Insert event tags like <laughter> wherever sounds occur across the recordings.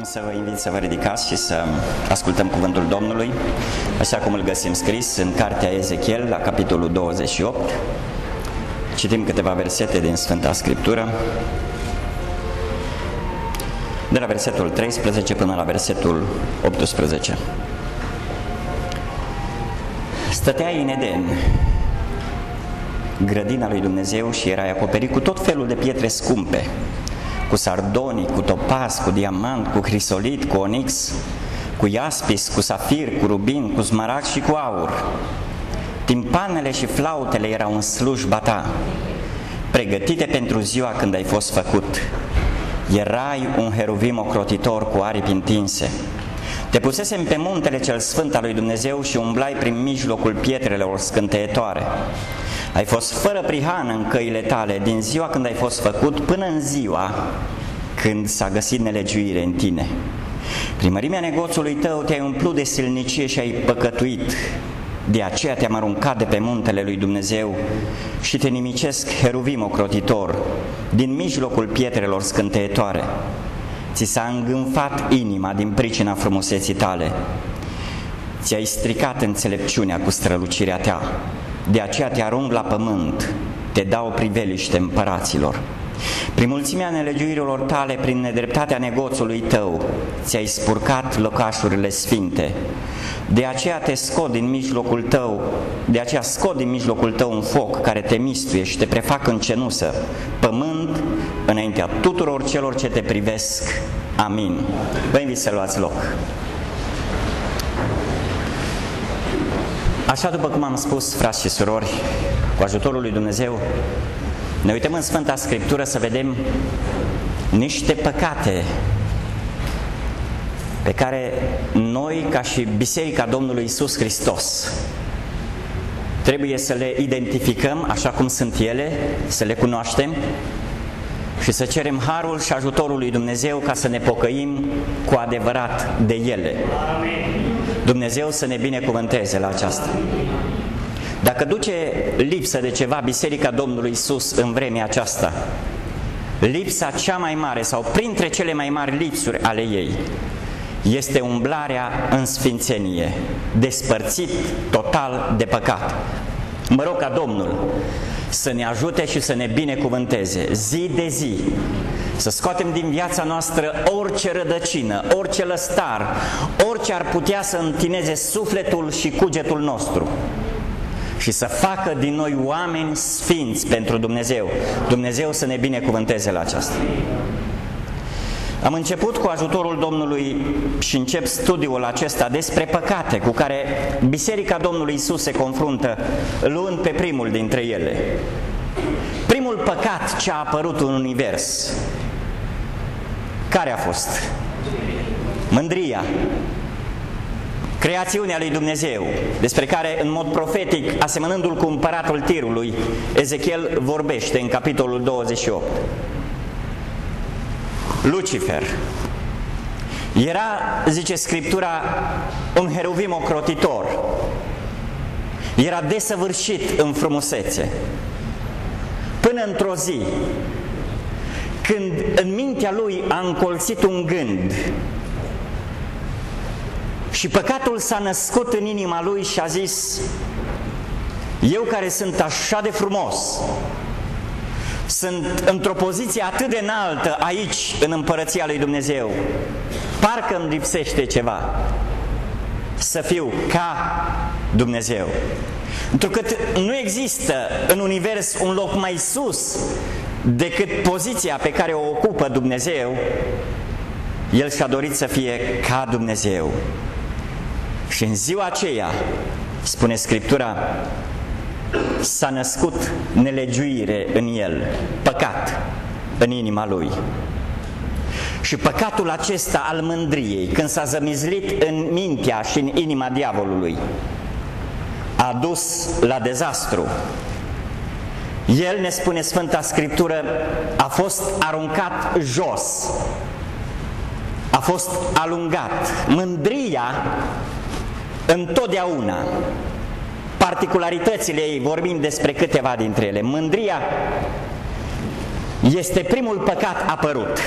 Am să vă invit să vă ridicați și să ascultăm cuvântul Domnului, așa cum îl găsim scris în cartea Ezechiel, la capitolul 28. Citim câteva versete din Sfânta Scriptură, de la versetul 13 până la versetul 18. Stăteai în Eden, grădina lui Dumnezeu și erai acoperit cu tot felul de pietre scumpe, cu sardoni, cu topaz, cu diamant, cu crisolit, cu onix, cu iaspis, cu safir, cu rubin, cu smaragd și cu aur. Timpanele și flautele erau în slujba ta, pregătite pentru ziua când ai fost făcut. Erai un heruvim ocrotitor cu aripi întinse. Te pusesem pe muntele cel sfânt al lui Dumnezeu și umblai prin mijlocul pietrelor scânteietoare. Ai fost fără prihană în căile tale din ziua când ai fost făcut până în ziua când s-a găsit nelegiuire în tine. Prin mărimea negoțului tău te-ai umplut de silnicie și ai păcătuit. De aceea te-am aruncat de pe muntele lui Dumnezeu și te nimicesc heruvim ocrotitor din mijlocul pietrelor scânteietoare. Ți s-a îngânfat inima din pricina frumuseții tale. Ți-ai stricat înțelepciunea cu strălucirea ta. De aceea te arunc la pământ, te dau priveliște împăraților. Prin mulțimea nelegiuirilor tale, prin nedreptatea negoțului tău, ți-ai spurcat locașurile sfinte. De aceea te scot din mijlocul tău, de aceea scot din mijlocul tău un foc care te mistuie și te prefac în cenusă, pământ, înaintea tuturor celor ce te privesc. Amin. Vă invit să luați loc. Așa după cum am spus, frați și surori, cu ajutorul lui Dumnezeu, ne uităm în Sfânta Scriptură să vedem niște păcate pe care noi, ca și Biserica Domnului Isus Hristos, trebuie să le identificăm așa cum sunt ele, să le cunoaștem și să cerem harul și ajutorul lui Dumnezeu ca să ne pocăim cu adevărat de ele. Dumnezeu să ne binecuvânteze la aceasta. Dacă duce lipsă de ceva Biserica Domnului Isus în vremea aceasta, lipsa cea mai mare sau printre cele mai mari lipsuri ale ei este umblarea în sfințenie, despărțit total de păcat. Mă rog ca Domnul să ne ajute și să ne binecuvânteze zi de zi, să scoatem din viața noastră orice rădăcină, orice lăstar, orice ar putea să întineze sufletul și cugetul nostru și să facă din noi oameni sfinți pentru Dumnezeu. Dumnezeu să ne binecuvânteze la aceasta. Am început cu ajutorul Domnului și încep studiul acesta despre păcate cu care Biserica Domnului Isus se confruntă luând pe primul dintre ele. Primul păcat ce a apărut în univers, care a fost? Mândria. Creațiunea lui Dumnezeu, despre care în mod profetic, asemănându-l cu împăratul tirului, Ezechiel vorbește în capitolul 28. Lucifer. Era, zice Scriptura, un heruvim ocrotitor. Era desăvârșit în frumusețe. Până într-o zi, când în mintea lui a încolțit un gând și păcatul s-a născut în inima lui și a zis, eu care sunt așa de frumos, sunt într-o poziție atât de înaltă aici, în împărăția lui Dumnezeu, parcă îmi lipsește ceva să fiu ca Dumnezeu. Întrucât nu există în univers un loc mai sus decât poziția pe care o ocupă Dumnezeu, el și-a dorit să fie ca Dumnezeu. Și în ziua aceea, spune Scriptura, s-a născut nelegiuire în el, păcat în inima lui. Și păcatul acesta al mândriei, când s-a zămizlit în mintea și în inima diavolului, a dus la dezastru. El, ne spune Sfânta Scriptură, a fost aruncat jos, a fost alungat. Mândria întotdeauna particularitățile ei, vorbim despre câteva dintre ele. Mândria este primul păcat apărut.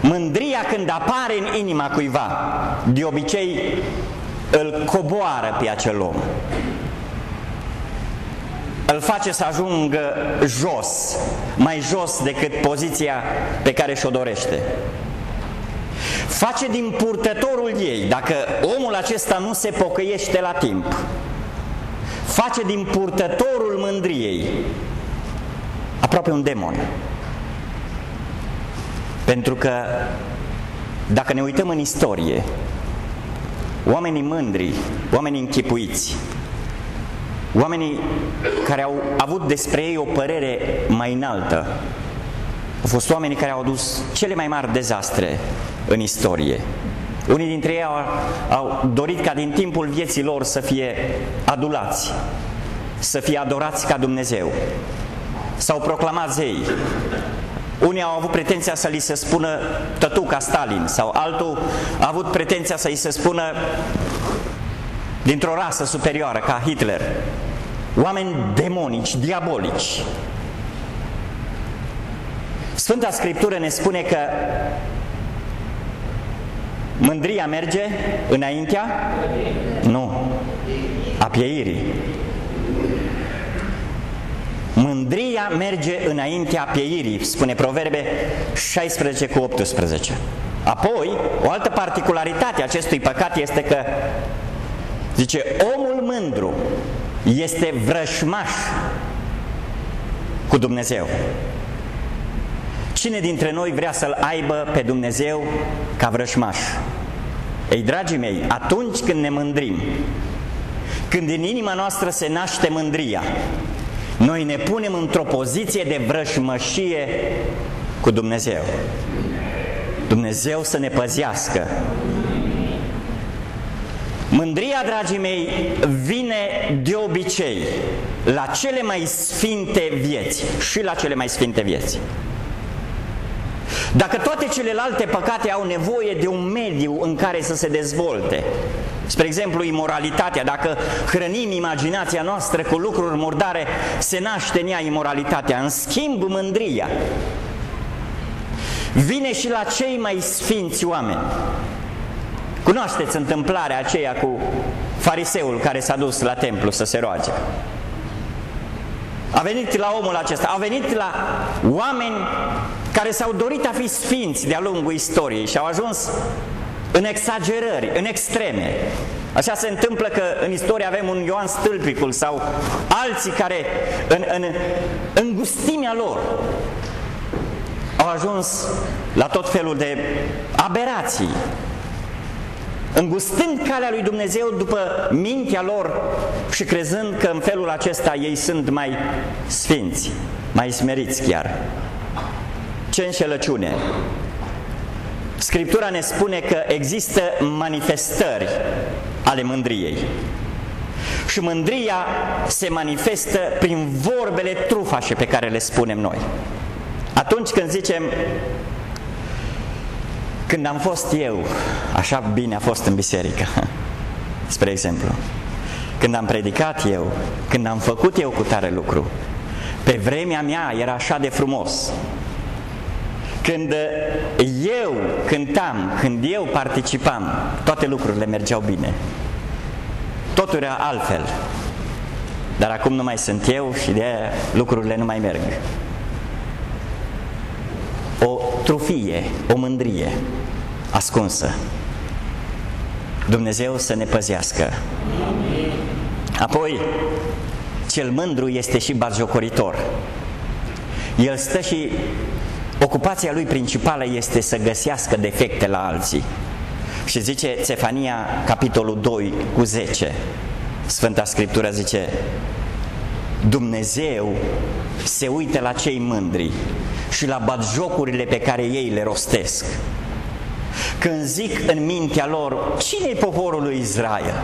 Mândria când apare în inima cuiva, de obicei îl coboară pe acel om. Îl face să ajungă jos, mai jos decât poziția pe care și-o dorește. Face din purtătorul ei, dacă omul acesta nu se pocăiește la timp, face din purtătorul mândriei aproape un demon. Pentru că dacă ne uităm în istorie, oamenii mândri, oamenii închipuiți, oamenii care au avut despre ei o părere mai înaltă, au fost oamenii care au adus cele mai mari dezastre în istorie. Unii dintre ei au, au dorit ca din timpul vieții lor să fie adulați, să fie adorați ca Dumnezeu. S-au proclamat zei. Unii au avut pretenția să li se spună tătuca Stalin sau altul a avut pretenția să li se spună dintr-o rasă superioară ca Hitler. Oameni demonici, diabolici. Sfânta Scriptură ne spune că Mândria merge înaintea? Nu. A pieirii. Mândria merge înaintea pieirii, spune Proverbe 16 cu 18. Apoi, o altă particularitate a acestui păcat este că, zice, omul mândru este vrășmaș cu Dumnezeu. Cine dintre noi vrea să-L aibă pe Dumnezeu ca vrășmaș? Ei, dragii mei, atunci când ne mândrim, când în inima noastră se naște mândria, noi ne punem într-o poziție de vrășmășie cu Dumnezeu. Dumnezeu să ne păzească. Mândria, dragii mei, vine de obicei la cele mai sfinte vieți și la cele mai sfinte vieți. Dacă toate celelalte păcate au nevoie de un mediu în care să se dezvolte, spre exemplu imoralitatea, dacă hrănim imaginația noastră cu lucruri murdare, se naște în ea imoralitatea, în schimb mândria. Vine și la cei mai sfinți oameni. Cunoașteți întâmplarea aceea cu fariseul care s-a dus la templu să se roage. A venit la omul acesta, a venit la oameni care s-au dorit a fi sfinți de-a lungul istoriei și au ajuns în exagerări, în extreme. Așa se întâmplă că în istorie avem un Ioan Stâlpicul sau alții care în, în, în gustimea lor au ajuns la tot felul de aberații, îngustând calea lui Dumnezeu după mintea lor și crezând că în felul acesta ei sunt mai sfinți, mai smeriți chiar. Ce înșelăciune! Scriptura ne spune că există manifestări ale mândriei. Și mândria se manifestă prin vorbele trufașe pe care le spunem noi. Atunci când zicem, când am fost eu, așa bine a fost în biserică, <laughs> spre exemplu, când am predicat eu, când am făcut eu cu tare lucru, pe vremea mea era așa de frumos, când eu cântam, când eu participam, toate lucrurile mergeau bine. Totul era altfel. Dar acum nu mai sunt eu și de aia lucrurile nu mai merg. O trufie, o mândrie ascunsă. Dumnezeu să ne păzească. Apoi, cel mândru este și batjocoritor. El stă și Ocupația lui principală este să găsească defecte la alții. Și zice Cefania, capitolul 2 cu 10, Sfânta Scriptură zice, Dumnezeu se uită la cei mândri și la batjocurile pe care ei le rostesc. Când zic în mintea lor, cine e poporul lui Israel?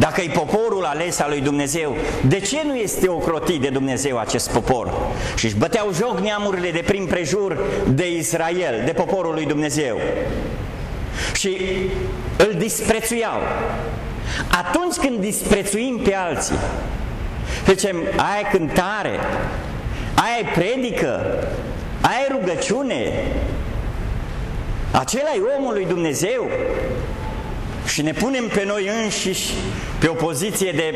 Dacă e poporul ales al lui Dumnezeu, de ce nu este ocrotit de Dumnezeu acest popor? Și își băteau joc neamurile de prin prejur de Israel, de poporul lui Dumnezeu. Și îl disprețuiau. Atunci când disprețuim pe alții, zicem, aia e cântare, aia e predică, aia e rugăciune, Acela e omul lui Dumnezeu și ne punem pe noi înșiși pe o poziție de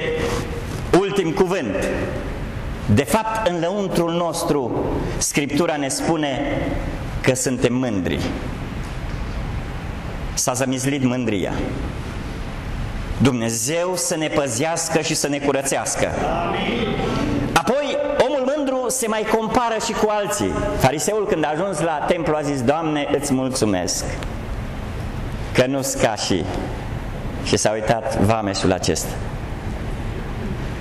ultim cuvânt. De fapt, în lăuntrul nostru, Scriptura ne spune că suntem mândri. S-a zămizlit mândria. Dumnezeu să ne păzească și să ne curățească. Apoi, omul mândru se mai compară și cu alții. Fariseul când a ajuns la templu a zis, Doamne, îți mulțumesc că nu ca și... Și s-a uitat vameșul acesta.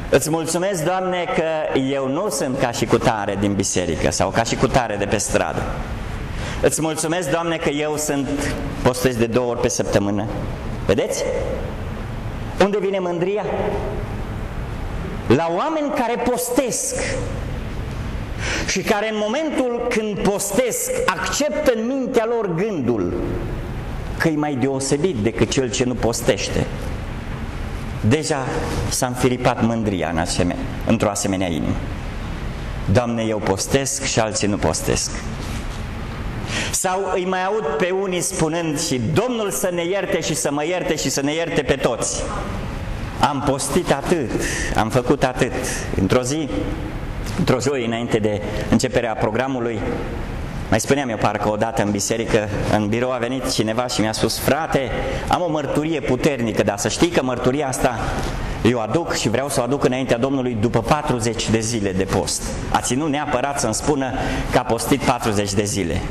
Îți mulțumesc, Doamne, că eu nu sunt ca și cutare din biserică sau ca și cutare de pe stradă. Îți mulțumesc, Doamne, că eu sunt postez de două ori pe săptămână. Vedeți? Unde vine mândria? La oameni care postesc și care în momentul când postesc acceptă în mintea lor gândul că e mai deosebit decât cel ce nu postește. Deja s-a înfiripat mândria în asemenea, într-o asemenea inimă. Doamne, eu postesc și alții nu postesc. Sau îi mai aud pe unii spunând și Domnul să ne ierte și să mă ierte și să ne ierte pe toți. Am postit atât, am făcut atât. Într-o zi, într-o joi înainte de începerea programului, mai spuneam eu parcă odată în biserică, în birou a venit cineva și mi-a spus, frate, am o mărturie puternică, dar să știi că mărturia asta eu aduc și vreau să o aduc înaintea Domnului după 40 de zile de post. A ținut neapărat să-mi spună că a postit 40 de zile.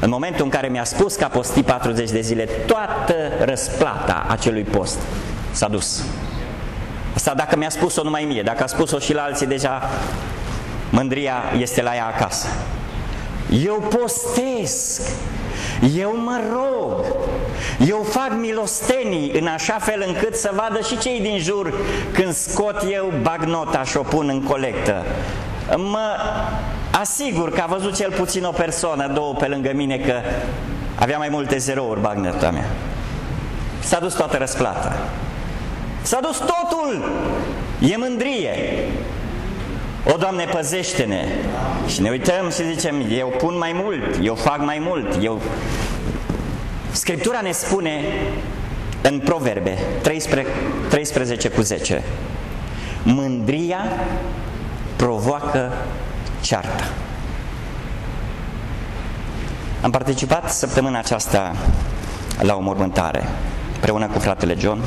În momentul în care mi-a spus că a postit 40 de zile, toată răsplata acelui post s-a dus. Asta dacă mi-a spus-o numai mie, dacă a spus-o și la alții, deja mândria este la ea acasă. Eu postesc, eu mă rog, eu fac milostenii în așa fel încât să vadă și cei din jur când scot eu bagnota și o pun în colectă. Mă asigur că a văzut cel puțin o persoană, două pe lângă mine că avea mai multe zerouri bagnota mea. S-a dus toată răsplata. S-a dus totul! E mândrie. O, Doamne, păzește-ne! Și ne uităm și zicem, eu pun mai mult, eu fac mai mult, eu... Scriptura ne spune în Proverbe 13, 13 cu 10 Mândria provoacă ceartă. Am participat săptămâna aceasta la o mormântare împreună cu fratele John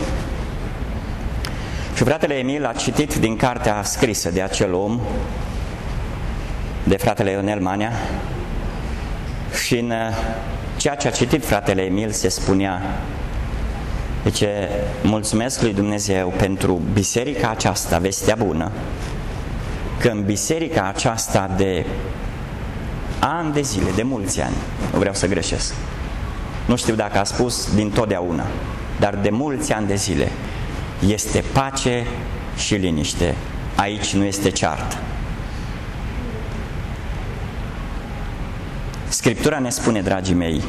și fratele Emil a citit din cartea scrisă de acel om, de fratele Ionel Mania, și în uh, ceea ce a citit fratele Emil se spunea Zice, mulțumesc lui Dumnezeu pentru biserica aceasta, vestea bună, că în biserica aceasta de ani de zile, de mulți ani, nu vreau să greșesc, nu știu dacă a spus din totdeauna, dar de mulți ani de zile, este pace și liniște. Aici nu este ceartă. Scriptura ne spune, dragii mei,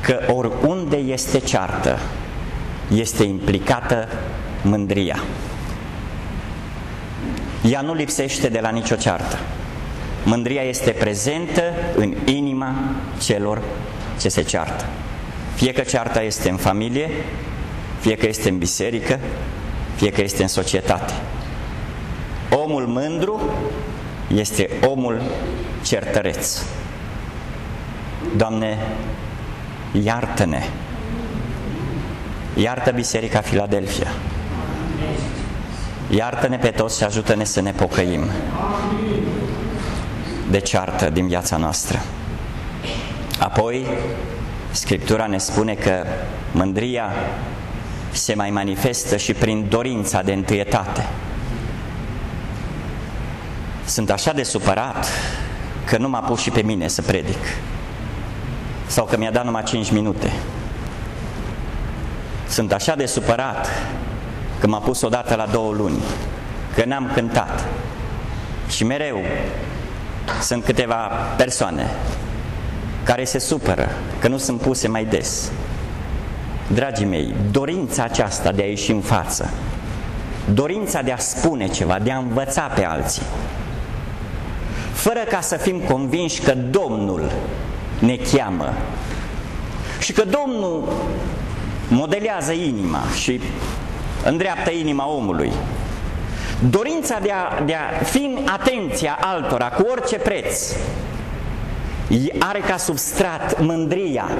că oriunde este ceartă, este implicată mândria. Ea nu lipsește de la nicio ceartă. Mândria este prezentă în inima celor ce se ceartă. Fie că cearta este în familie, fie că este în biserică, fie că este în societate. Omul mândru este omul certăreț. Doamne, iartă-ne! Iartă Biserica Filadelfia! Iartă-ne pe toți și ajută-ne să ne pocăim de ceartă din viața noastră. Apoi, Scriptura ne spune că mândria se mai manifestă și prin dorința de întâietate. Sunt așa de supărat că nu m-a pus și pe mine să predic. Sau că mi-a dat numai 5 minute. Sunt așa de supărat că m-a pus odată la două luni, că n-am cântat. Și mereu sunt câteva persoane care se supără că nu sunt puse mai des. Dragii mei, dorința aceasta de a ieși în față, dorința de a spune ceva, de a învăța pe alții, fără ca să fim convinși că Domnul ne cheamă și că Domnul modelează inima și îndreaptă inima omului. Dorința de a, de a fi în atenția altora cu orice preț are ca substrat mândria.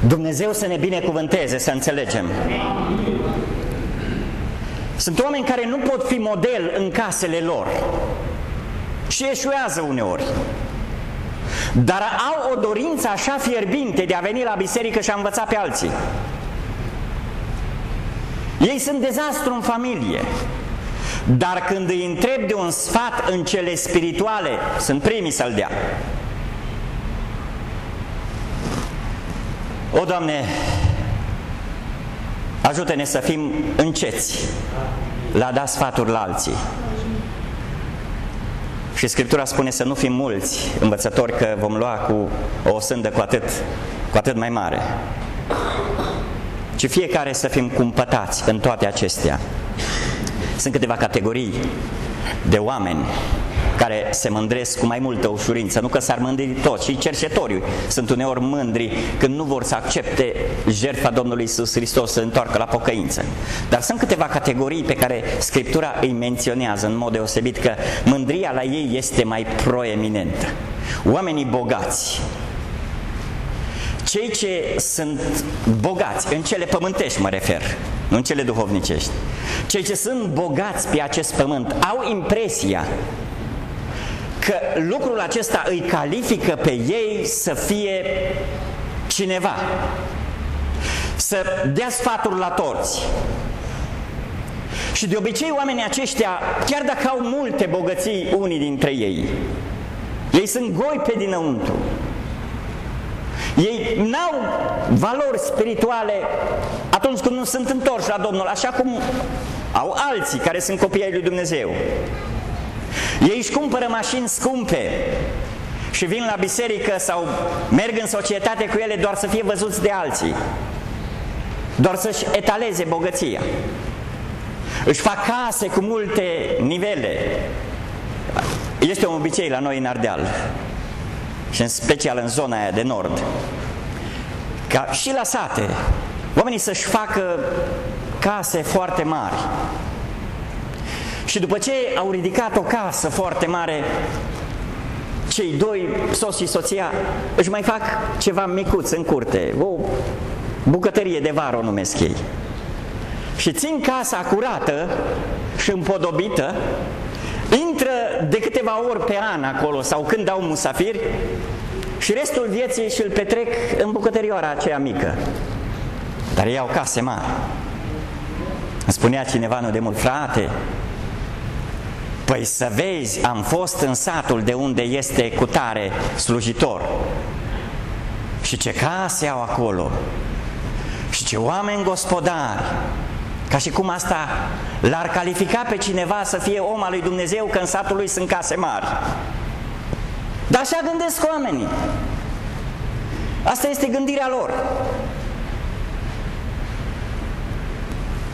Dumnezeu să ne binecuvânteze, să înțelegem. Sunt oameni care nu pot fi model în casele lor și eșuează uneori. Dar au o dorință așa fierbinte de a veni la biserică și a învăța pe alții. Ei sunt dezastru în familie. Dar când îi întreb de un sfat în cele spirituale, sunt primii să-l dea. O, Doamne, ajută-ne să fim înceți la a da sfaturi la alții. Și Scriptura spune să nu fim mulți învățători că vom lua cu o sândă cu atât, cu atât mai mare. Ci fiecare să fim cumpătați în toate acestea. Sunt câteva categorii de oameni care se mândresc cu mai multă ușurință, nu că s-ar mândri toți, și cercetorii sunt uneori mândri când nu vor să accepte jertfa Domnului Isus Hristos să întoarcă la pocăință. Dar sunt câteva categorii pe care Scriptura îi menționează în mod deosebit că mândria la ei este mai proeminentă. Oamenii bogați, cei ce sunt bogați, în cele pământești mă refer, nu în cele duhovnicești, cei ce sunt bogați pe acest pământ au impresia că lucrul acesta îi califică pe ei să fie cineva, să dea sfaturi la torți. Și de obicei oamenii aceștia, chiar dacă au multe bogății unii dintre ei, ei sunt goi pe dinăuntru. Ei n-au valori spirituale atunci când nu sunt întorși la Domnul, așa cum au alții care sunt copiii lui Dumnezeu. Ei își cumpără mașini scumpe și vin la biserică sau merg în societate cu ele doar să fie văzuți de alții, doar să-și etaleze bogăția. Își fac case cu multe nivele. Este un obicei la noi în Ardeal și în special în zona aia de nord, ca și la sate, oamenii să-și facă case foarte mari, și după ce au ridicat o casă foarte mare, cei doi, soț și soția, își mai fac ceva micuț în curte, o bucătărie de vară o numesc ei. Și țin casa curată și împodobită, intră de câteva ori pe an acolo sau când dau musafiri și restul vieții și îl petrec în bucătărioara aceea mică. Dar ei au case mari. Îmi spunea cineva nu de mult, frate, Păi să vezi, am fost în satul de unde este cutare slujitor. Și ce case au acolo. Și ce oameni gospodari. Ca și cum asta l-ar califica pe cineva să fie om al lui Dumnezeu că în satul lui sunt case mari. Dar așa gândesc oamenii. Asta este gândirea lor.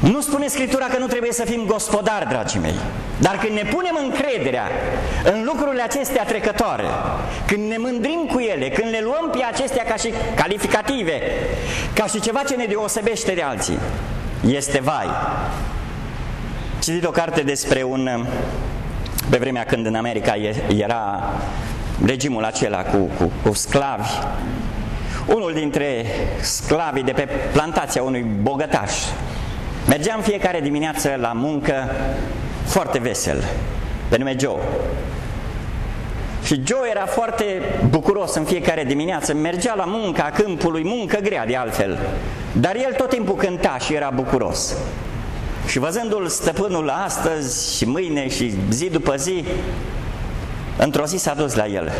Nu spune Scriptura că nu trebuie să fim gospodari, dragii mei. Dar când ne punem încrederea în lucrurile acestea trecătoare, când ne mândrim cu ele, când le luăm pe acestea ca și calificative, ca și ceva ce ne deosebește de alții, este vai. Citit o carte despre un... Pe vremea când în America era regimul acela cu, cu, cu sclavi, unul dintre sclavii de pe plantația unui bogătaș Mergeam fiecare dimineață la muncă foarte vesel, pe nume Joe. Și Joe era foarte bucuros în fiecare dimineață, mergea la munca câmpului, muncă grea de altfel, dar el tot timpul cânta și era bucuros. Și văzându-l stăpânul astăzi și mâine și zi după zi, într-o zi s-a dus la el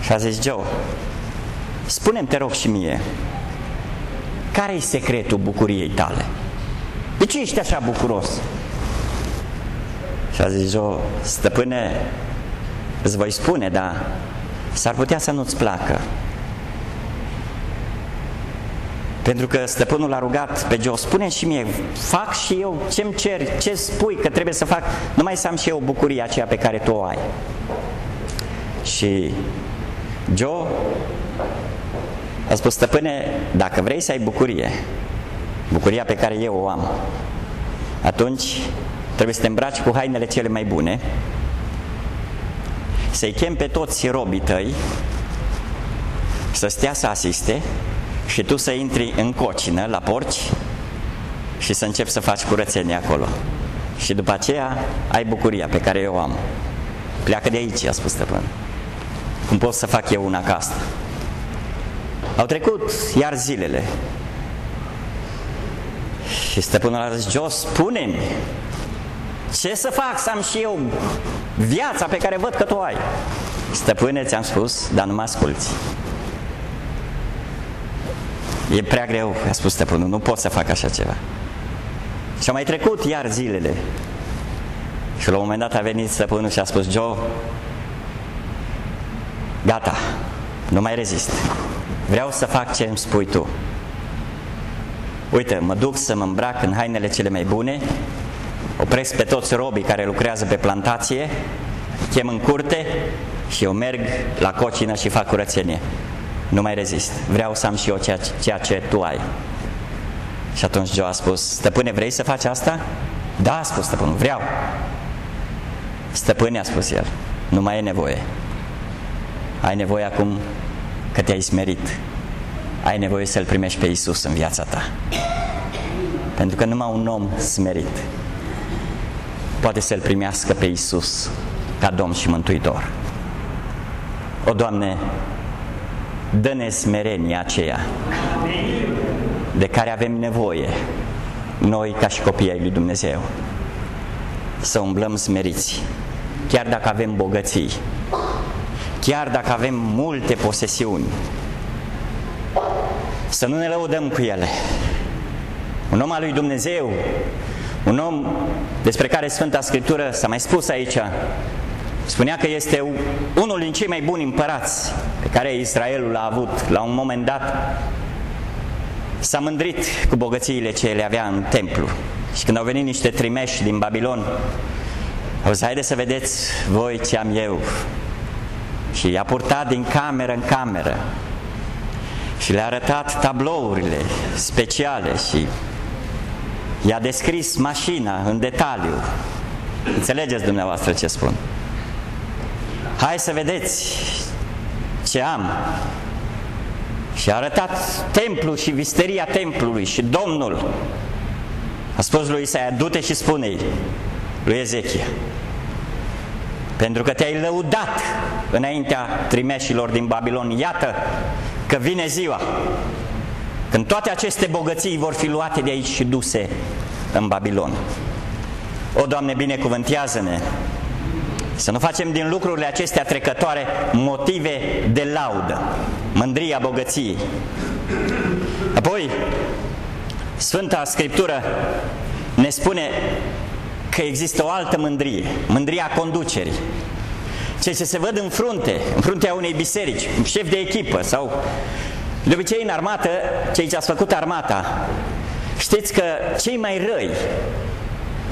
și a zis, Joe, spune-mi te rog și mie, care e secretul bucuriei tale? De ce ești așa bucuros? Și a zis o stăpâne, îți voi spune, dar s-ar putea să nu-ți placă. Pentru că stăpânul a rugat pe Joe, spune și mie, fac și eu ce-mi cer, ce spui că trebuie să fac, numai să am și eu bucuria aceea pe care tu o ai. Și Joe a spus, stăpâne, dacă vrei să ai bucurie, bucuria pe care eu o am, atunci trebuie să te îmbraci cu hainele cele mai bune, să-i chem pe toți robii tăi, să stea să asiste și tu să intri în cocină la porci și să începi să faci curățenie acolo. Și după aceea ai bucuria pe care eu o am. Pleacă de aici, a spus stăpân. Cum pot să fac eu una ca asta? Au trecut iar zilele. Și stăpânul a zis, Jos, spune-mi, ce să fac să am și eu viața pe care văd că tu ai? Stăpâne, ți-am spus, dar nu mă asculți. E prea greu, a spus stăpânul, nu pot să fac așa ceva. Și au mai trecut iar zilele. Și la un moment dat a venit stăpânul și a spus, Joe, gata, nu mai rezist. Vreau să fac ce îmi spui tu. Uite, mă duc să mă îmbrac în hainele cele mai bune, opresc pe toți robii care lucrează pe plantație, chem în curte și eu merg la cocină și fac curățenie. Nu mai rezist. Vreau să am și eu ceea, ceea ce tu ai. Și atunci Joe a spus, stăpâne, vrei să faci asta? Da, a spus stăpânul, vreau. Stăpâne, a spus el, nu mai e nevoie. Ai nevoie acum că te-ai smerit. Ai nevoie să-L primești pe Isus în viața ta. Pentru că numai un om smerit poate să-L primească pe Isus ca Domn și Mântuitor. O, Doamne, dă-ne smerenia aceea de care avem nevoie noi ca și copiii ai lui Dumnezeu. Să umblăm smeriți, chiar dacă avem bogății, chiar dacă avem multe posesiuni, să nu ne lăudăm cu ele. Un om al lui Dumnezeu, un om despre care Sfânta Scriptură s-a mai spus aici, spunea că este unul din cei mai buni împărați pe care Israelul a avut la un moment dat. S-a mândrit cu bogățiile ce le avea în templu. Și când au venit niște trimeși din Babilon, au zis, haide să vedeți voi ce am eu. Și i-a purtat din cameră în cameră și le-a arătat tablourile speciale și i-a descris mașina în detaliu. Înțelegeți dumneavoastră ce spun? Hai să vedeți ce am. Și a arătat templul și visteria templului și Domnul a spus lui Isaia, du-te și spune-i lui Ezechia, pentru că te-ai lăudat înaintea trimeșilor din Babilon. Iată că vine ziua când toate aceste bogății vor fi luate de aici și duse în Babilon. O, Doamne, binecuvântează-ne să nu facem din lucrurile acestea trecătoare motive de laudă, mândria bogăției. Apoi, Sfânta Scriptură ne spune că există o altă mândrie, mândria conducerii. Cei ce se văd în frunte, în fruntea unei biserici, șef de echipă sau de obicei în armată, cei ce ați făcut armata, știți că cei mai răi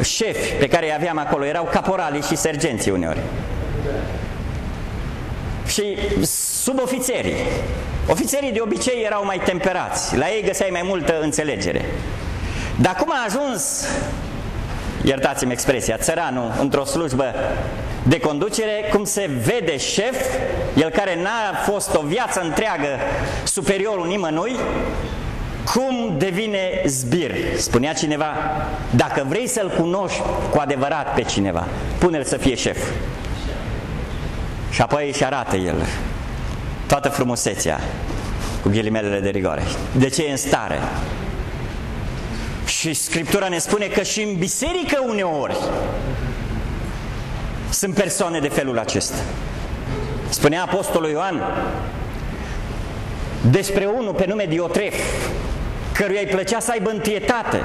șefi pe care îi aveam acolo erau caporalii și sergenții uneori. Și subofițerii. Ofițerii de obicei erau mai temperați, la ei găseai mai multă înțelegere. Dar cum a ajuns, iertați-mi expresia, țăranul într-o slujbă de conducere, cum se vede șef, el care n-a fost o viață întreagă superiorul nimănui, cum devine zbir? Spunea cineva, dacă vrei să-l cunoști cu adevărat pe cineva, pune-l să fie șef. Și apoi își arată el toată frumusețea cu ghilimelele de rigoare. De ce e în stare? Și Scriptura ne spune că și în biserică uneori sunt persoane de felul acesta. Spunea Apostolul Ioan despre unul pe nume Diotref, căruia îi plăcea să aibă întietate.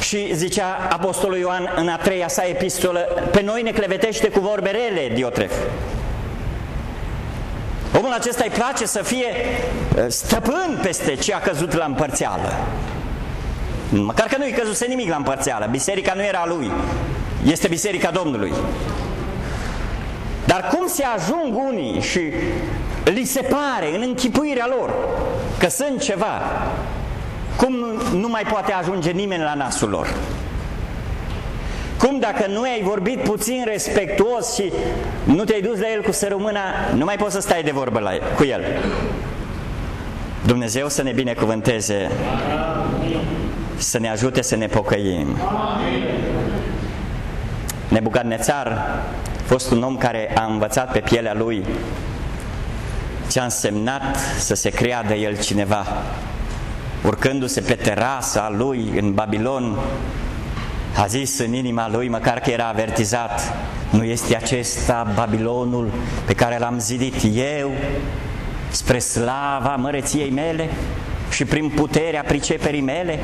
Și zicea Apostolul Ioan în a treia sa epistolă, pe noi ne clevetește cu vorbe rele, Diotref. Omul acesta îi place să fie uh, stăpân peste ce a căzut la împărțeală. Măcar că nu i căzuse nimic la împărțeală, biserica nu era a lui, este biserica Domnului. Dar cum se ajung unii și li se pare în închipuirea lor că sunt ceva, cum nu, nu mai poate ajunge nimeni la nasul lor? Cum dacă nu ai vorbit puțin respectuos și nu te-ai dus la el cu sărămâna, nu mai poți să stai de vorbă la el, cu el. Dumnezeu să ne binecuvânteze, să ne ajute să ne pocăim. Nebucadnețar a fost un om care a învățat pe pielea lui ce a însemnat să se creadă el cineva. Urcându-se pe terasa lui în Babilon, a zis în inima lui, măcar că era avertizat, nu este acesta Babilonul pe care l-am zidit eu spre slava măreției mele și prin puterea priceperii mele?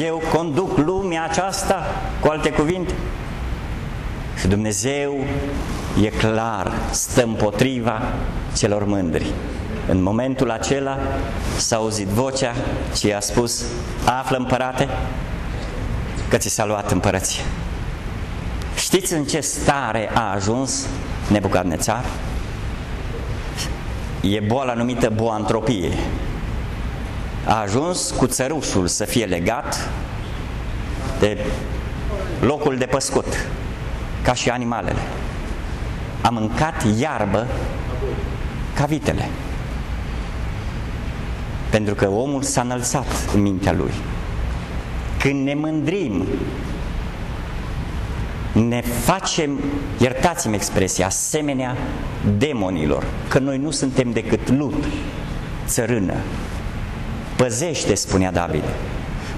Eu conduc lumea aceasta, cu alte cuvinte. Și Dumnezeu e clar, stă împotriva celor mândri. În momentul acela s-a auzit vocea ce a spus, află împărate, că ți s-a luat împărăție. Știți în ce stare a ajuns Nebucadnețar? E boala numită boantropie. A ajuns cu țărușul să fie legat de locul de păscut, ca și animalele. A mâncat iarbă ca vitele. Pentru că omul s-a înălțat în mintea lui. Când ne mândrim, ne facem, iertați-mi expresia, asemenea demonilor, că noi nu suntem decât lut, țărână. Păzește, spunea David,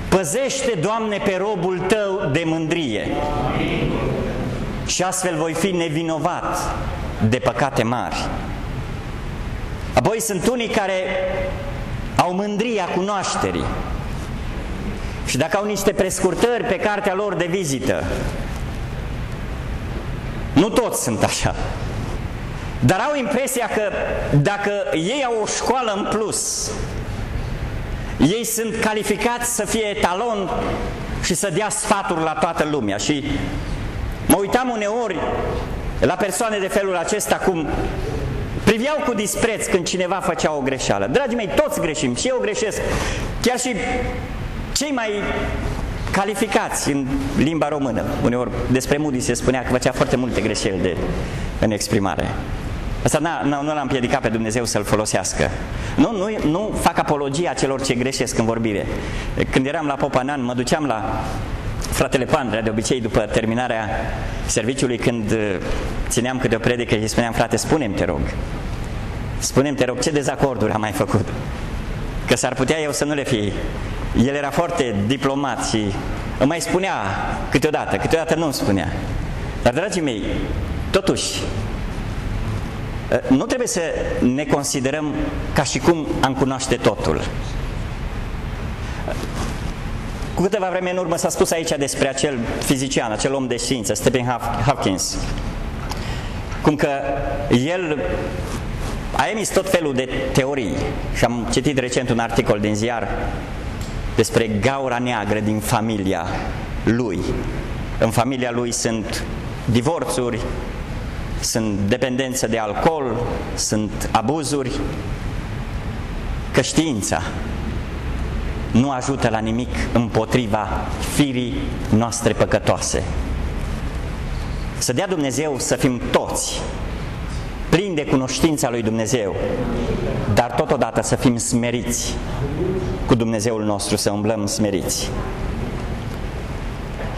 păzește, Doamne, pe robul tău de mândrie. Și astfel voi fi nevinovat de păcate mari. Apoi sunt unii care au mândria cunoașterii, și dacă au niște prescurtări pe cartea lor de vizită, nu toți sunt așa, dar au impresia că dacă ei au o școală în plus, ei sunt calificați să fie etalon și să dea sfaturi la toată lumea. Și mă uitam uneori la persoane de felul acesta cum priveau cu dispreț când cineva făcea o greșeală. Dragii mei, toți greșim și eu greșesc. Chiar și cei mai calificați în limba română. Uneori despre Moody se spunea că făcea foarte multe greșeli de, în exprimare. Asta nu l-a împiedicat pe Dumnezeu să-l folosească. Nu, nu, nu fac apologia celor ce greșesc în vorbire. Când eram la Popanan, mă duceam la fratele Pandrea, de obicei după terminarea serviciului, când uh, țineam câte o predică și spuneam, frate, spune-mi, te rog, spune-mi, te rog, ce dezacorduri am mai făcut? Că s-ar putea eu să nu le fi el era foarte diplomat și îmi mai spunea câteodată, câteodată nu îmi spunea. Dar, dragii mei, totuși, ă, nu trebuie să ne considerăm ca și cum am cunoaște totul. Cu câteva vreme în urmă s-a spus aici despre acel fizician, acel om de știință, Stephen Hopkins, cum că el a emis tot felul de teorii și am citit recent un articol din ziar despre gaura neagră din familia lui. În familia lui sunt divorțuri, sunt dependență de alcool, sunt abuzuri, că știința nu ajută la nimic împotriva firii noastre păcătoase. Să dea Dumnezeu să fim toți plini de cunoștința lui Dumnezeu, dar totodată să fim smeriți cu Dumnezeul nostru, să umblăm smeriți.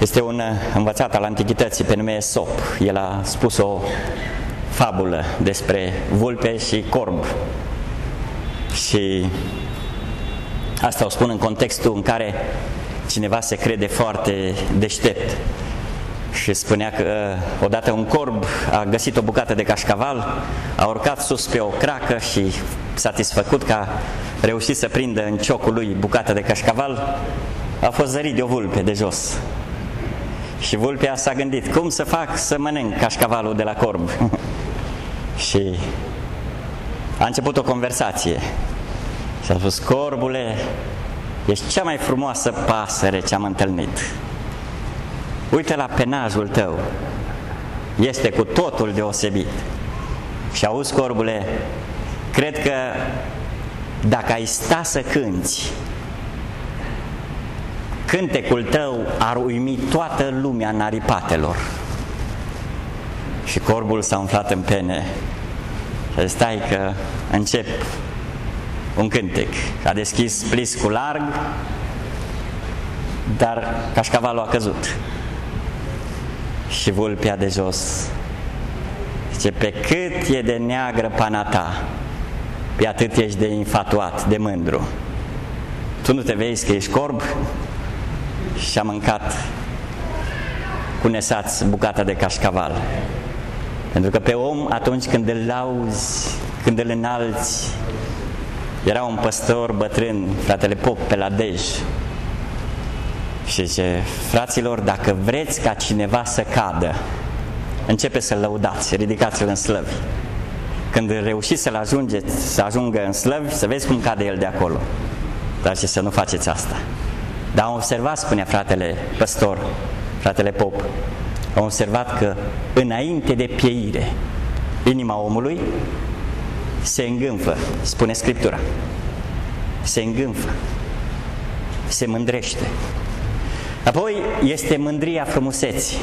Este un învățat al antichității pe nume Sop. El a spus o fabulă despre vulpe și corb. Și asta o spun în contextul în care cineva se crede foarte deștept și spunea că uh, odată un corb a găsit o bucată de cașcaval, a urcat sus pe o cracă și satisfăcut că a reușit să prindă în ciocul lui bucată de cașcaval, a fost zărit de o vulpe de jos. Și vulpea s-a gândit, cum să fac să mănânc cașcavalul de la corb? <laughs> și a început o conversație. Și a spus, corbule, ești cea mai frumoasă pasăre ce am întâlnit. Uite la penajul tău. este cu totul deosebit. Și auzi, corbule, cred că dacă ai sta să cânți, cântecul tău ar uimi toată lumea naripatelor. Și corbul s-a umflat în pene. Și stai că încep un cântec. A deschis pliscul larg, dar cașcavalul a căzut. Și vulpea de jos. Zice, pe cât e de neagră pana ta, pe atât ești de infatuat, de mândru. Tu nu te vezi că ești corb și a mâncat cu nesați bucata de cașcaval. Pentru că pe om, atunci când îl lauzi, când îl înalți, era un păstor bătrân, fratele Pop, pe la Dej. Și zice, fraților, dacă vreți ca cineva să cadă, începe să-l lăudați, ridicați-l în slăvi. Când reușiți să-l ajungeți, să ajungă în slăvi, să vezi cum cade el de acolo. Dar și să nu faceți asta. Dar am observat, spunea fratele păstor, fratele Pop, am observat că înainte de pieire, inima omului se îngânfă, spune Scriptura. Se îngânfă, se mândrește. Apoi este mândria frumuseții.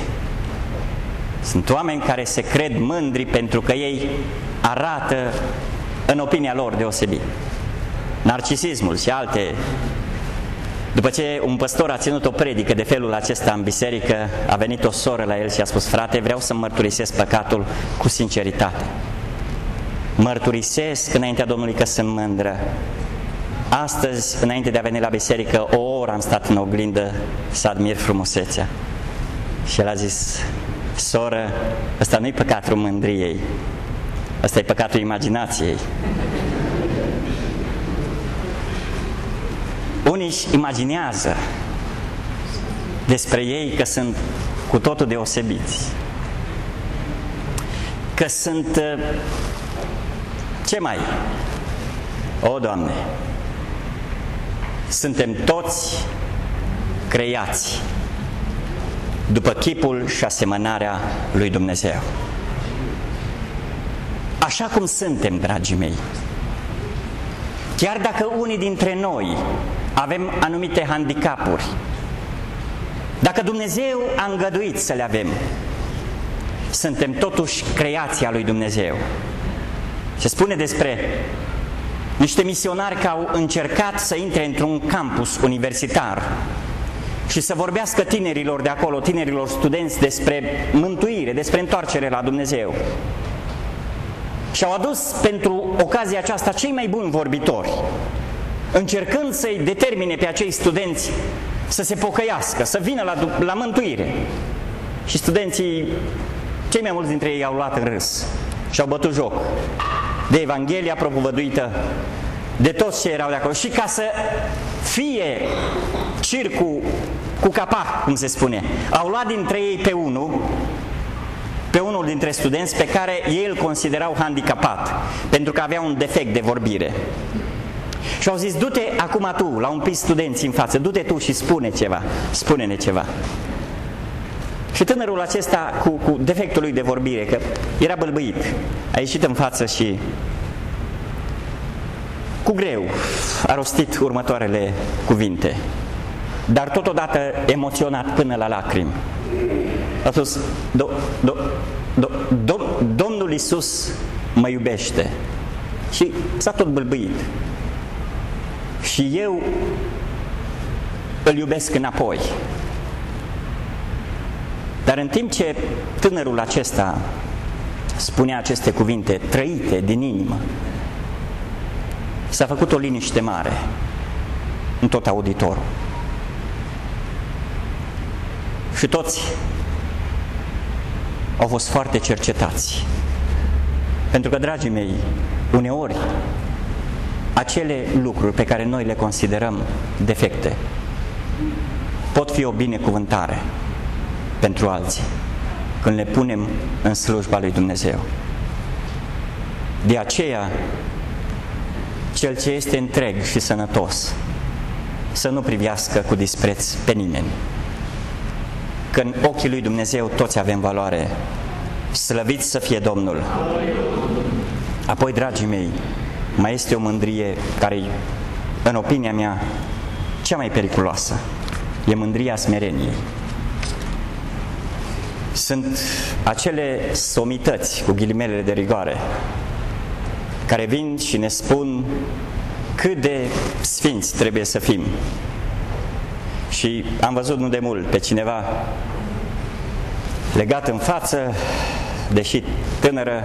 Sunt oameni care se cred mândri pentru că ei arată în opinia lor deosebit. Narcisismul și alte după ce un păstor a ținut o predică de felul acesta în biserică, a venit o soră la el și a spus, frate, vreau să mărturisesc păcatul cu sinceritate. Mărturisesc înaintea Domnului că sunt mândră. Astăzi, înainte de a veni la biserică, o oră am stat în oglindă să admir frumusețea. Și el a zis, soră, ăsta nu-i păcatul mândriei, ăsta e păcatul imaginației. Unii își imaginează despre ei că sunt cu totul deosebiți. Că sunt uh, ce mai? O, Doamne! Suntem toți creați după chipul și asemănarea lui Dumnezeu. Așa cum suntem, dragii mei. Chiar dacă unii dintre noi avem anumite handicapuri. Dacă Dumnezeu a îngăduit să le avem, suntem totuși creația lui Dumnezeu. Se spune despre niște misionari care au încercat să intre într-un campus universitar și să vorbească tinerilor de acolo, tinerilor studenți despre mântuire, despre întoarcere la Dumnezeu. Și au adus pentru ocazia aceasta cei mai buni vorbitori încercând să-i determine pe acei studenți să se pocăiască, să vină la, la mântuire. Și studenții, cei mai mulți dintre ei au luat în râs și au bătut joc de Evanghelia propovăduită de toți ce erau de acolo. Și ca să fie circul cu capac, cum se spune, au luat dintre ei pe unul, pe unul dintre studenți pe care ei îl considerau handicapat, pentru că avea un defect de vorbire. Și au zis, du-te acum tu, la un pic studenți în față, du-te tu și spune ceva, spune-ne ceva. Și tânărul acesta, cu, cu defectul lui de vorbire, că era bălbăit, a ieșit în față și cu greu a rostit următoarele cuvinte, dar totodată emoționat până la lacrimi. A spus, do, do, do, do, Domnul Iisus mă iubește. Și s-a tot bălbăit și eu îl iubesc înapoi. Dar în timp ce tânărul acesta spunea aceste cuvinte trăite din inimă, s-a făcut o liniște mare în tot auditorul. Și toți au fost foarte cercetați. Pentru că, dragii mei, uneori acele lucruri pe care noi le considerăm defecte pot fi o binecuvântare pentru alții când le punem în slujba lui Dumnezeu. De aceea, cel ce este întreg și sănătos să nu privească cu dispreț pe nimeni. Că în ochii lui Dumnezeu toți avem valoare Slăvit să fie Domnul! Apoi, dragii mei, mai este o mândrie care, în opinia mea, cea mai periculoasă. E mândria smereniei. Sunt acele somități, cu ghilimelele de rigoare, care vin și ne spun cât de sfinți trebuie să fim. Și am văzut nu de mult pe cineva legat în față, deși tânără,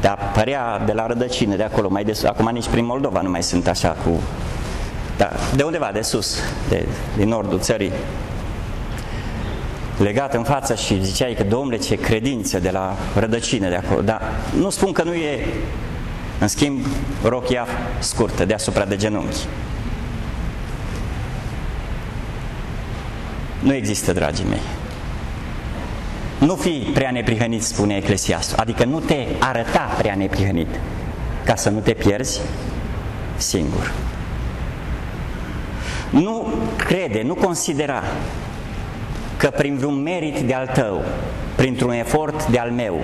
dar părea de la rădăcină, de acolo, mai de sus. Acum nici prin Moldova nu mai sunt așa cu... Da, de undeva, de sus, de, din nordul țării. Legat în față și ziceai că, domnule, ce credință de la rădăcină de acolo. Dar nu spun că nu e, în schimb, rochia scurtă, deasupra de genunchi. Nu există, dragii mei. Nu fi prea neprihănit, spune Eclesiastul, adică nu te arăta prea neprihănit, ca să nu te pierzi singur. Nu crede, nu considera că prin vreun merit de al tău, printr-un efort de al meu,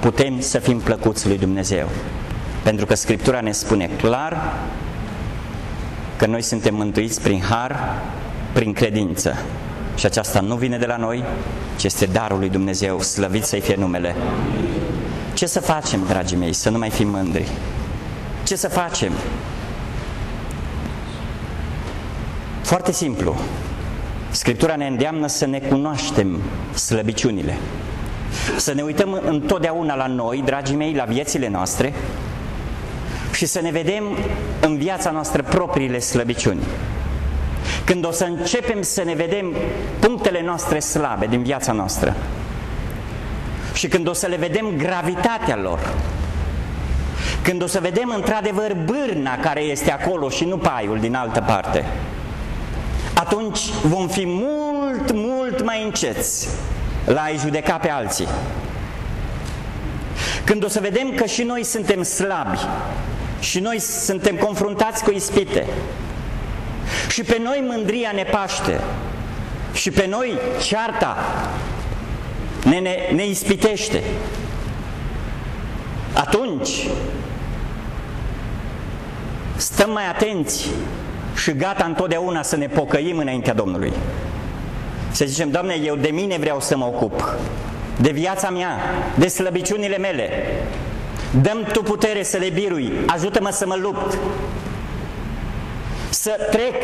putem să fim plăcuți lui Dumnezeu. Pentru că Scriptura ne spune clar că noi suntem mântuiți prin har, prin credință. Și aceasta nu vine de la noi, ci este darul lui Dumnezeu, slăvit să-i fie numele. Ce să facem, dragii mei, să nu mai fim mândri? Ce să facem? Foarte simplu. Scriptura ne îndeamnă să ne cunoaștem slăbiciunile. Să ne uităm întotdeauna la noi, dragii mei, la viețile noastre și să ne vedem în viața noastră propriile slăbiciuni. Când o să începem să ne vedem punctele noastre slabe din viața noastră și când o să le vedem gravitatea lor, când o să vedem într-adevăr bârna care este acolo și nu paiul din altă parte, atunci vom fi mult, mult mai înceți la a-i judeca pe alții. Când o să vedem că și noi suntem slabi și noi suntem confruntați cu ispite, și pe noi mândria ne paște. Și pe noi cearta ne, ne, ne ispitește. Atunci stăm mai atenți și gata întotdeauna să ne pocăim înaintea Domnului. Să zicem, Doamne, eu de mine vreau să mă ocup, de viața mea, de slăbiciunile mele. Dăm Tu putere să le birui, ajută-mă să mă lupt, să trec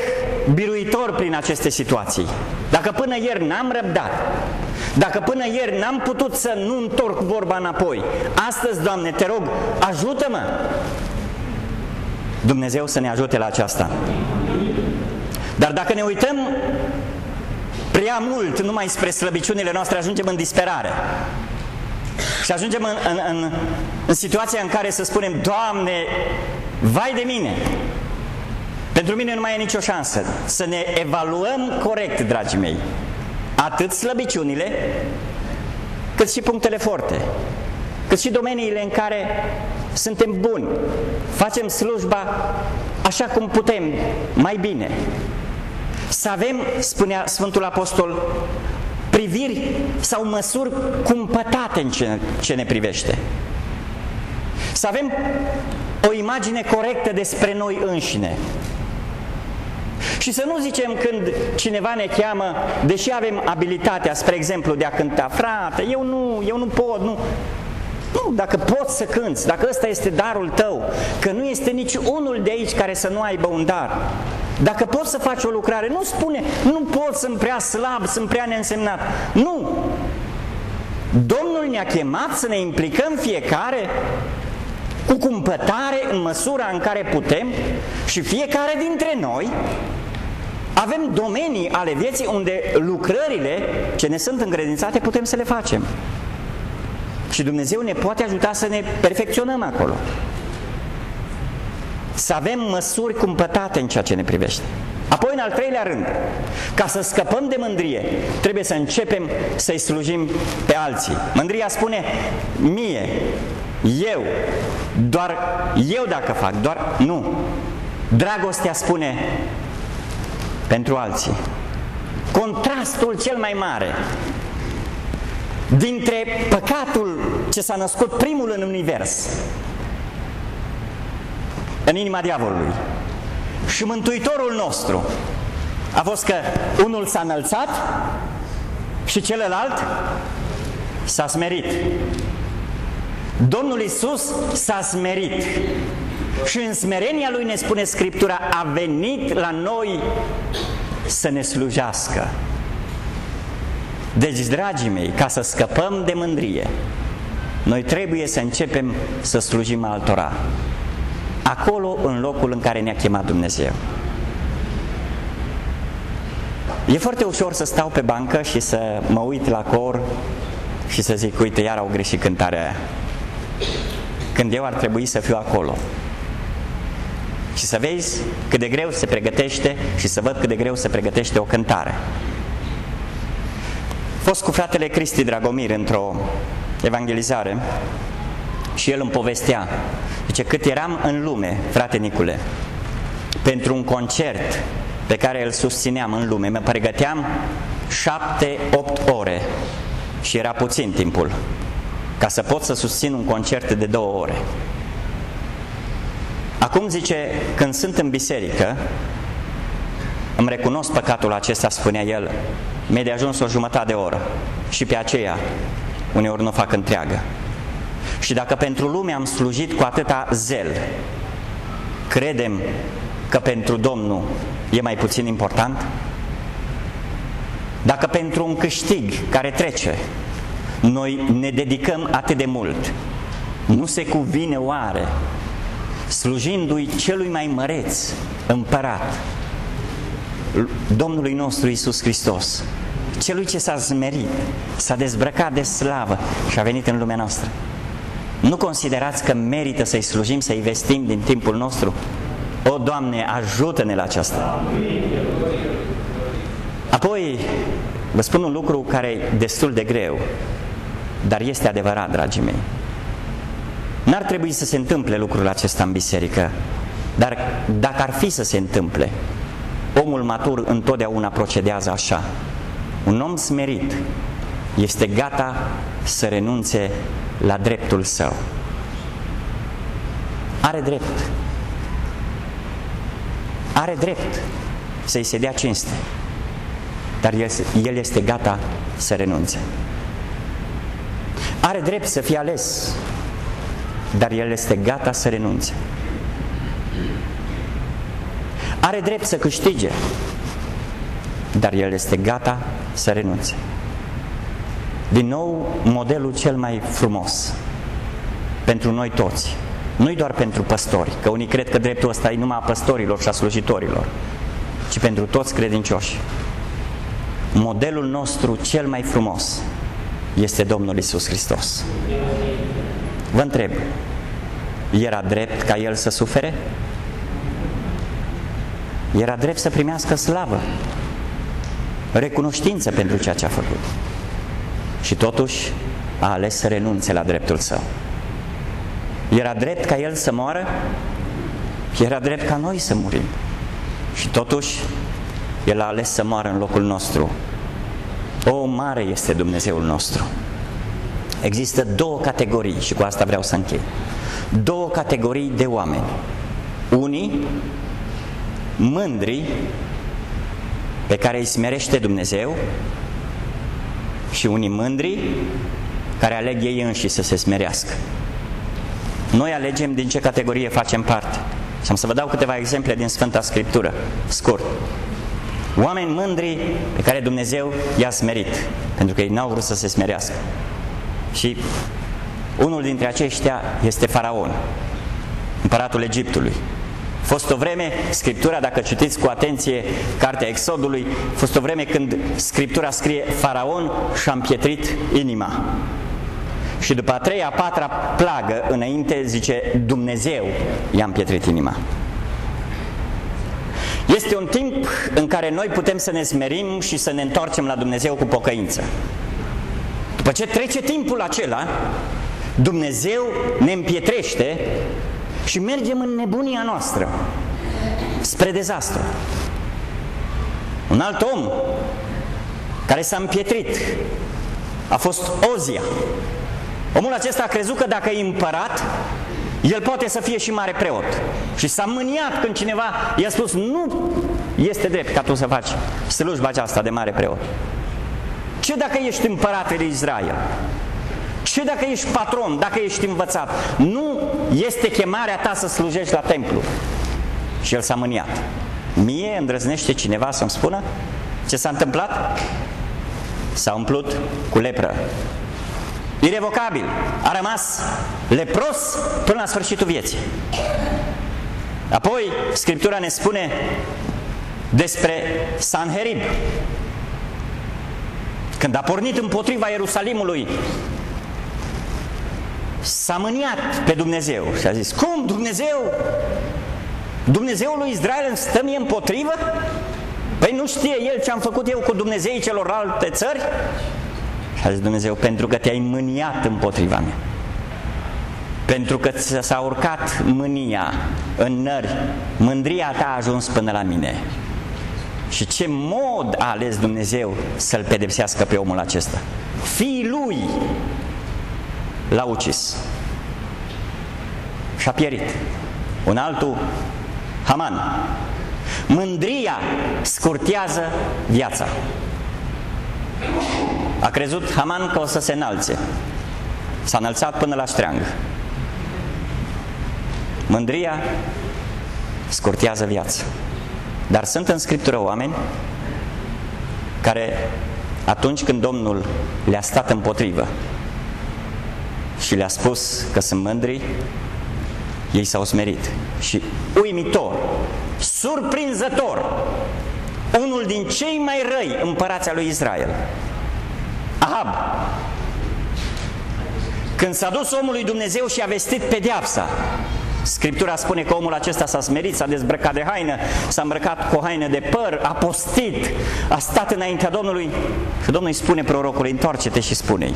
biruitor prin aceste situații. Dacă până ieri n-am răbdat, dacă până ieri n-am putut să nu întorc vorba înapoi, astăzi, Doamne, te rog, ajută-mă! Dumnezeu să ne ajute la aceasta. Dar dacă ne uităm prea mult numai spre slăbiciunile noastre, ajungem în disperare. Și ajungem în, în, în, în situația în care să spunem, Doamne, vai de mine, pentru mine nu mai e nicio șansă să ne evaluăm corect, dragii mei, atât slăbiciunile, cât și punctele forte, cât și domeniile în care suntem buni, facem slujba așa cum putem, mai bine. Să avem, spunea Sfântul Apostol, priviri sau măsuri cumpătate în ce, ce ne privește. Să avem o imagine corectă despre noi înșine. Și să nu zicem când cineva ne cheamă, deși avem abilitatea, spre exemplu, de a cânta, frate, eu nu, eu nu pot, nu. Nu, dacă poți să cânți, dacă ăsta este darul tău, că nu este nici unul de aici care să nu aibă un dar. Dacă poți să faci o lucrare, nu spune, nu pot, sunt prea slab, sunt prea neînsemnat. Nu! Domnul ne-a chemat să ne implicăm fiecare cu cumpătare în măsura în care putem și fiecare dintre noi avem domenii ale vieții unde lucrările ce ne sunt încredințate putem să le facem. Și Dumnezeu ne poate ajuta să ne perfecționăm acolo. Să avem măsuri cumpătate în ceea ce ne privește. Apoi, în al treilea rând, ca să scăpăm de mândrie, trebuie să începem să-i slujim pe alții. Mândria spune, mie, eu, doar eu dacă fac, doar nu. Dragostea spune, pentru alții. Contrastul cel mai mare dintre păcatul ce s-a născut primul în univers, în inima diavolului, și Mântuitorul nostru a fost că unul s-a înălțat și celălalt s-a smerit. Domnul Isus s-a smerit și în smerenia Lui ne spune Scriptura, a venit la noi să ne slujească. Deci, dragii mei, ca să scăpăm de mândrie, noi trebuie să începem să slujim altora. Acolo, în locul în care ne-a chemat Dumnezeu. E foarte ușor să stau pe bancă și să mă uit la cor și să zic, uite, iar au greșit cântarea aia. Când eu ar trebui să fiu acolo. Și să vezi cât de greu se pregătește și să văd cât de greu se pregătește o cântare. Fost cu fratele Cristi Dragomir într-o evangelizare și el îmi povestea. Zice, cât eram în lume, frate Nicule, pentru un concert pe care îl susțineam în lume, mă pregăteam șapte, opt ore și era puțin timpul ca să pot să susțin un concert de două ore. Acum zice, când sunt în biserică, îmi recunosc păcatul acesta, spunea el, mi de ajuns o jumătate de oră și pe aceea uneori nu fac întreagă. Și dacă pentru lume am slujit cu atâta zel, credem că pentru Domnul e mai puțin important? Dacă pentru un câștig care trece, noi ne dedicăm atât de mult, nu se cuvine oare slujindu-i celui mai măreț împărat, Domnului nostru Isus Hristos, celui ce s-a zmerit, s-a dezbrăcat de slavă și a venit în lumea noastră. Nu considerați că merită să-i slujim, să-i vestim din timpul nostru? O, Doamne, ajută-ne la aceasta! Apoi, vă spun un lucru care e destul de greu, dar este adevărat, dragii mei. N-ar trebui să se întâmple lucrul acesta în biserică, dar dacă ar fi să se întâmple, omul matur întotdeauna procedează așa. Un om smerit este gata să renunțe la dreptul său. Are drept. Are drept să-i se dea cinste. Dar el este gata să renunțe. Are drept să fie ales, dar el este gata să renunțe. Are drept să câștige, dar el este gata să renunțe. Din nou, modelul cel mai frumos pentru noi toți, nu doar pentru păstori, că unii cred că dreptul ăsta e numai a păstorilor și a slujitorilor, ci pentru toți credincioși. Modelul nostru cel mai frumos este Domnul Isus Hristos. Vă întreb, era drept ca El să sufere? Era drept să primească slavă, recunoștință pentru ceea ce a făcut. Și totuși a ales să renunțe la dreptul său. Era drept ca El să moară? Era drept ca noi să murim. Și totuși El a ales să moară în locul nostru o, mare este Dumnezeul nostru. Există două categorii și cu asta vreau să închei. Două categorii de oameni. Unii mândri pe care îi smerește Dumnezeu și unii mândri care aleg ei înși să se smerească. Noi alegem din ce categorie facem parte. Și am să vă dau câteva exemple din Sfânta Scriptură, scurt. Oameni mândri pe care Dumnezeu i-a smerit, pentru că ei n-au vrut să se smerească. Și unul dintre aceștia este Faraon, împăratul Egiptului. A fost o vreme, Scriptura, dacă citiți cu atenție cartea Exodului, a fost o vreme când Scriptura scrie Faraon și-a împietrit inima. Și după a treia, a patra plagă, înainte zice Dumnezeu i-a împietrit inima. Este un timp în care noi putem să ne smerim și să ne întoarcem la Dumnezeu cu pocăință. După ce trece timpul acela, Dumnezeu ne împietrește și mergem în nebunia noastră spre dezastru. Un alt om care s-a împietrit a fost Ozia. Omul acesta a crezut că dacă e împărat, el poate să fie și mare preot. Și s-a mâniat când cineva i-a spus, nu este drept ca tu să faci slujba aceasta de mare preot. Ce dacă ești împăratele Israel? Ce dacă ești patron, dacă ești învățat? Nu este chemarea ta să slujești la templu. Și el s-a mâniat. Mie îndrăznește cineva să-mi spună ce s-a întâmplat? S-a umplut cu lepră. Irevocabil. A rămas lepros până la sfârșitul vieții. Apoi, Scriptura ne spune despre Sanherib. Când a pornit împotriva Ierusalimului, s-a mâniat pe Dumnezeu și a zis, cum Dumnezeu? Dumnezeul lui Israel îmi stă mie împotrivă? Păi nu știe el ce am făcut eu cu Dumnezeii celorlalte țări? Și a zis Dumnezeu, pentru că te-ai mâniat împotriva mea. Pentru că ți s-a urcat mânia în nări, mândria ta a ajuns până la mine. Și ce mod a ales Dumnezeu să-l pedepsească pe omul acesta? Fiii lui l-a ucis și a pierit. Un altul, Haman. Mândria scurtează viața. A crezut Haman că o să se înalțe. S-a înălțat până la ștreang. Mândria scurtează viața. Dar sunt în Scriptură oameni care atunci când Domnul le-a stat împotrivă și le-a spus că sunt mândri, ei s-au smerit. Și uimitor, surprinzător, unul din cei mai răi împărați lui Israel, Ahab, când s-a dus omul lui Dumnezeu și a vestit pedeapsa, Scriptura spune că omul acesta s-a smerit, s-a dezbrăcat de haină, s-a îmbrăcat cu o haină de păr, a postit, a stat înaintea Domnului și Domnul îi spune prorocului, întoarce-te și spune-i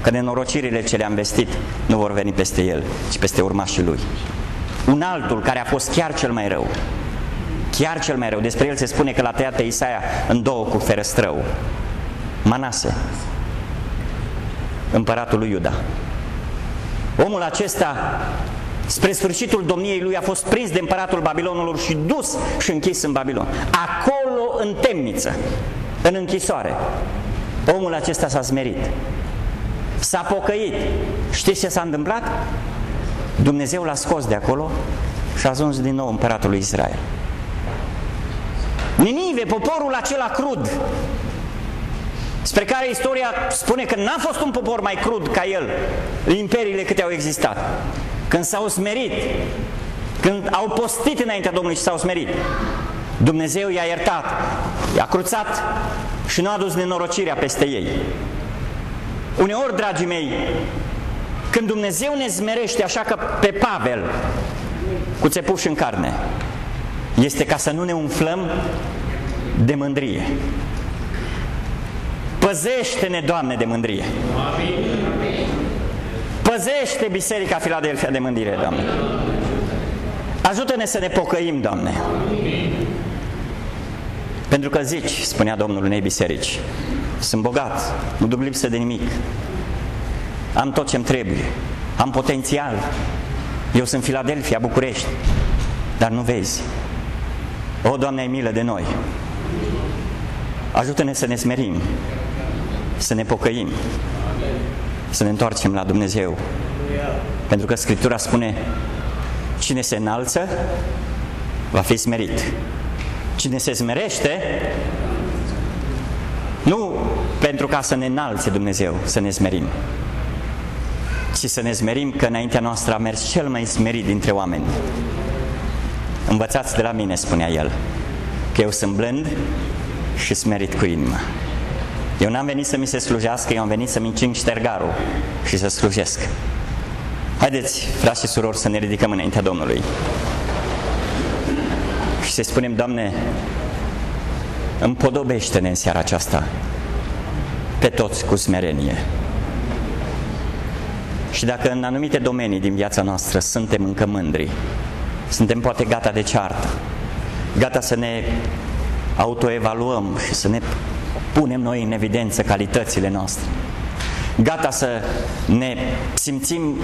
că nenorocirile ce le-am vestit nu vor veni peste el, ci peste urmașii lui. Un altul care a fost chiar cel mai rău, chiar cel mai rău, despre el se spune că l-a tăiat pe Isaia în două cu ferăstrău. Manase, împăratul lui Iuda. Omul acesta spre sfârșitul domniei lui a fost prins de împăratul Babilonului și dus și închis în Babilon. Acolo în temniță, în închisoare, omul acesta s-a smerit. S-a pocăit. Știți ce s-a întâmplat? Dumnezeu l-a scos de acolo și a ajuns din nou împăratul lui Israel. Ninive, poporul acela crud, spre care istoria spune că n-a fost un popor mai crud ca el, imperiile câte au existat când s-au smerit, când au postit înaintea Domnului și s-au smerit, Dumnezeu i-a iertat, i-a cruțat și nu a dus nenorocirea peste ei. Uneori, dragii mei, când Dumnezeu ne zmerește așa că pe Pavel, cu țepuș în carne, este ca să nu ne umflăm de mândrie. Păzește-ne, Doamne, de mândrie. Amin. Păzește Biserica Filadelfia de mândire, Doamne. Ajută-ne să ne pocăim, Doamne. Pentru că zici, spunea Domnul unei biserici, sunt bogat, nu duc lipsă de nimic, am tot ce-mi trebuie, am potențial, eu sunt Filadelfia, București, dar nu vezi. O, Doamne, ai milă de noi. Ajută-ne să ne smerim, să ne pocăim, să ne întoarcem la Dumnezeu. Pentru că Scriptura spune, cine se înalță, va fi smerit. Cine se smerește, nu pentru ca să ne înalțe Dumnezeu, să ne smerim, ci să ne smerim că înaintea noastră a mers cel mai smerit dintre oameni. Învățați de la mine, spunea el, că eu sunt blând și smerit cu inima. Eu n-am venit să mi se slujească, eu am venit să-mi încing ștergarul și să slujesc. Haideți, frați și surori, să ne ridicăm înaintea Domnului și să spunem, Doamne, împodobește-ne în seara aceasta pe toți cu smerenie. Și dacă în anumite domenii din viața noastră suntem încă mândri, suntem poate gata de ceartă, gata să ne autoevaluăm și să ne punem noi în evidență calitățile noastre. gata să ne simțim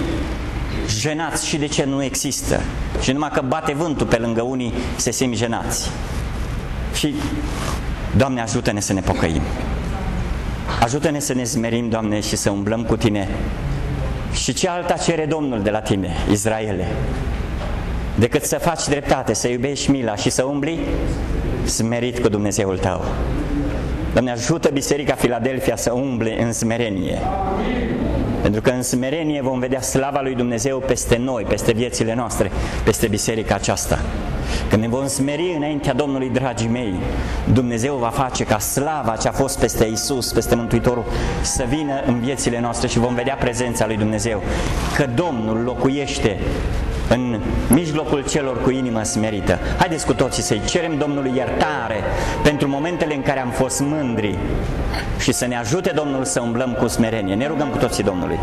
jenați și de ce nu există. Și numai că bate vântul pe lângă unii, se simt jenați. Și, Doamne, ajută-ne să ne pocăim. Ajută-ne să ne zmerim, Doamne, și să umblăm cu Tine. Și ce alta cere Domnul de la Tine, Israele? Decât să faci dreptate, să iubești mila și să umbli smerit cu Dumnezeul tău. Doamne, ajută Biserica Filadelfia să umble în smerenie. Pentru că în smerenie vom vedea slava lui Dumnezeu peste noi, peste viețile noastre, peste biserica aceasta. Când ne vom smeri înaintea Domnului, dragii mei, Dumnezeu va face ca slava ce a fost peste Isus, peste Mântuitorul, să vină în viețile noastre și vom vedea prezența lui Dumnezeu. Că Domnul locuiește în mijlocul celor cu inimă smerită. Haideți cu toții să-i cerem Domnului iertare pentru momentele în care am fost mândri și să ne ajute Domnul să umblăm cu smerenie. Ne rugăm cu toții Domnului.